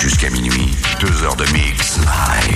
Jusqu'à minuit, deux heures de mix live.